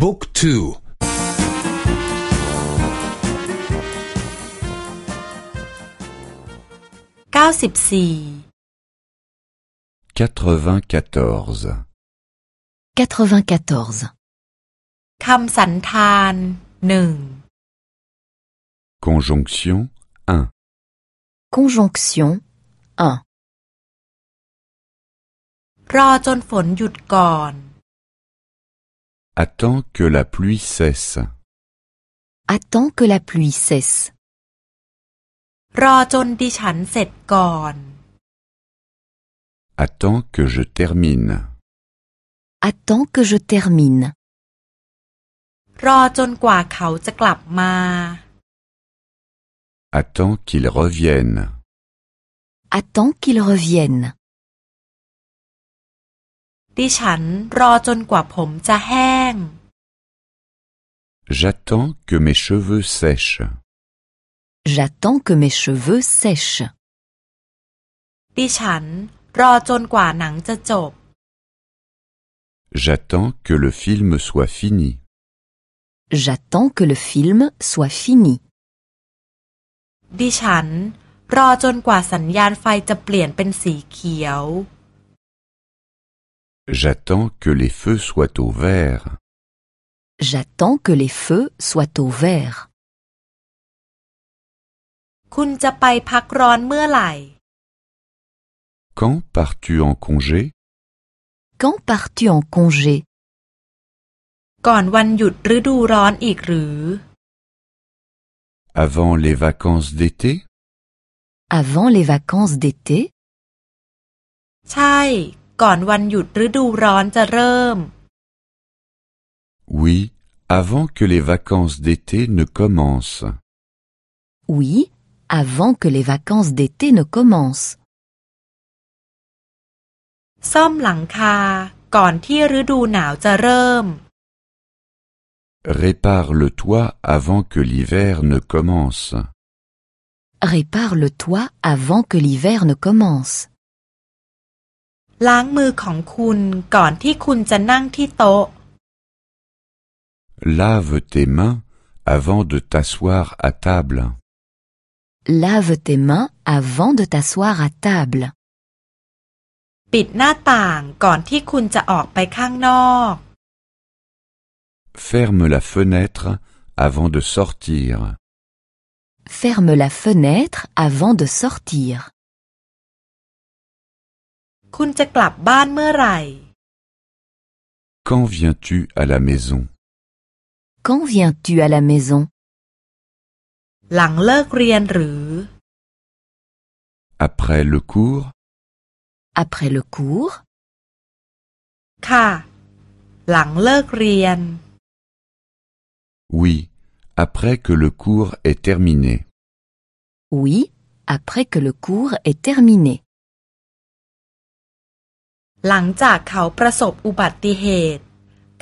บุ๊กทูเก้าสิบสี่ quatre-vingt-quatorze, 94. คำสันธานหนึ่ง conjonction 1, Conjonction 1. รอจนฝนหยุดก่อน attends que la pluie cesse, Attends que la pluie cesse. รอจนดิฉันเสร็จก่อน attends que je termine, Attends que je termine. รอจนกว่าเขาจะกลับมา attends qu'il revienne, Attends qu'il revienne. ดิฉันรอจนกว่าผมจะแห้ง j'attends que mes cheveux sèchent, J'attends que mes cheveux sèchent. ดิฉันรอจนกว่าหนังจะจบ j'attends que le film soit fini, J'attends que le film soit fini. ดิฉันรอจนกว่าสัญญาณไฟจะเปลี่ยนเป็นสีเขียว J'attends que les feux soient au vert. J'attends que les feux soient au vert. Quand pars-tu en congé? Quand pars-tu en congé? Avant les vacances d'été? Avant les vacances d'été? ก่อนวันหยุดฤดูร้อนจะเริ่ม oui, avant que les vacances d'été ne commencent. Oui, avant que les vacances d'été ne commencent. ซ่อมหลังคา ก่อนที่ฤดูหนาวจะเริ่ม Répare le toit avant que l'hiver ne commence. Répare le toit avant que l'hiver ne commence. ล้างมือของคุณก่อนที่คุณจะนั่งที่โต๊ะ Lave tes mains avant de t'asseoir à table. Lave tes mains avant de t'asseoir à table. ปิดหน้าต่างก่อนที่คุณจะออกไปข้างนอก Ferme la fenêtre avant de sortir. Ferme la fenêtre avant de sortir. คุณจะกลับบ้านเมื่อไหร่ Quand viens-tu à la maison Quand viens-tu à la maison หลังเลิกเรียนหรือ Après le cours Après le cours ค่ะ หลังเลิกเรียน Oui, après que le cours est terminé. Oui, après que le cours est terminé. หลังจากเขาประสบอุบัติเหตุ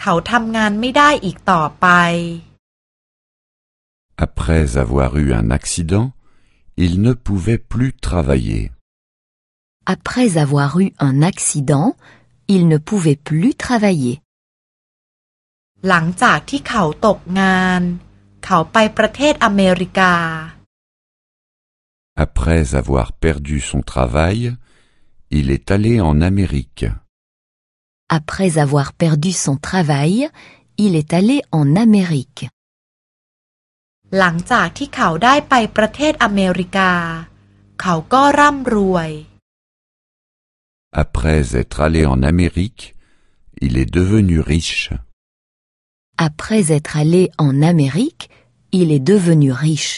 เขาทำงานไม่ได้อีกต่อไป Après avoir eu un accident, il ne pouvait plus travailler. Après avoir eu un accident, il ne pouvait plus travailler. หลังจากที่เขาตกงาน เขาไปประเทศอเมริกา Après avoir perdu son travail, il est allé en Amérique. Après avoir perdu son travail, il est allé en Amérique. หลังจากที่เขาได้ไปประเทศอเมริกา เขาก็ร่ำรวย Après être allé en Amérique, il est devenu riche. Après être allé en Amérique, il est devenu riche.